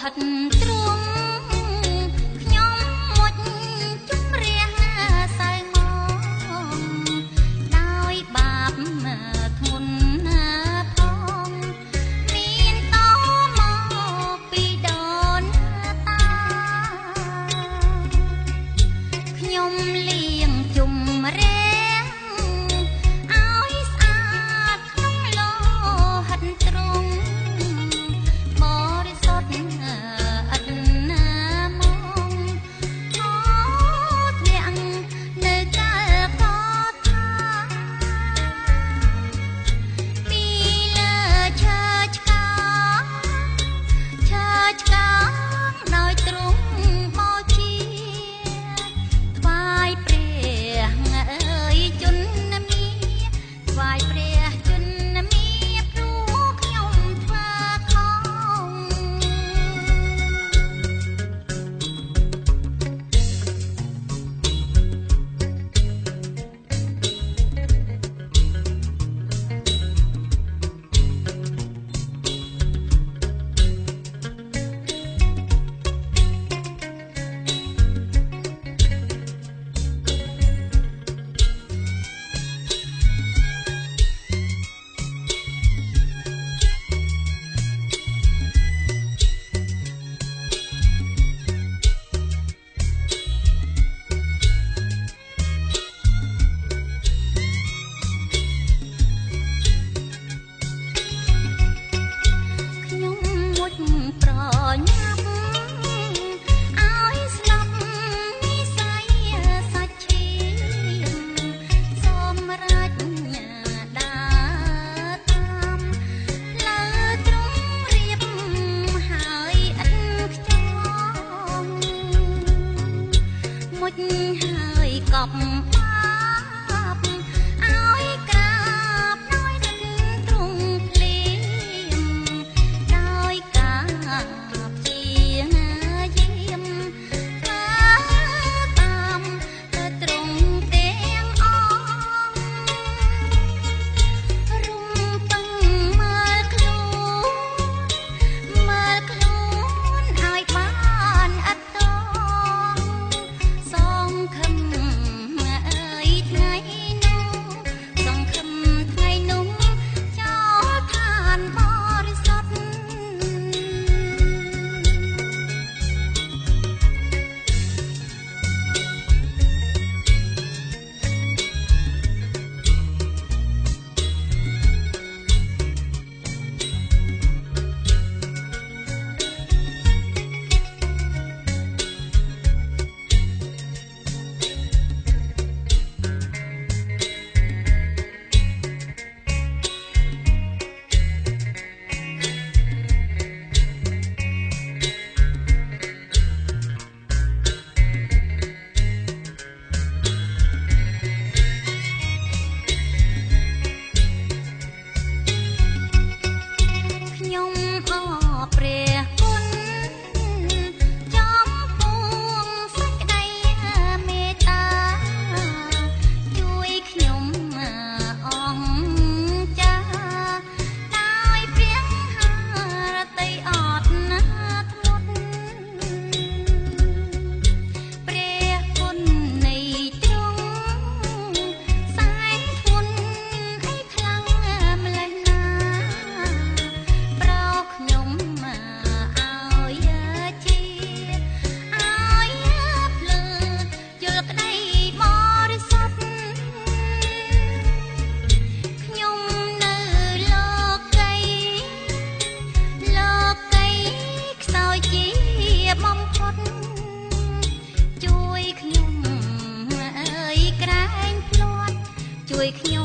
ហិតទ្រង់ បា Avec Lyon.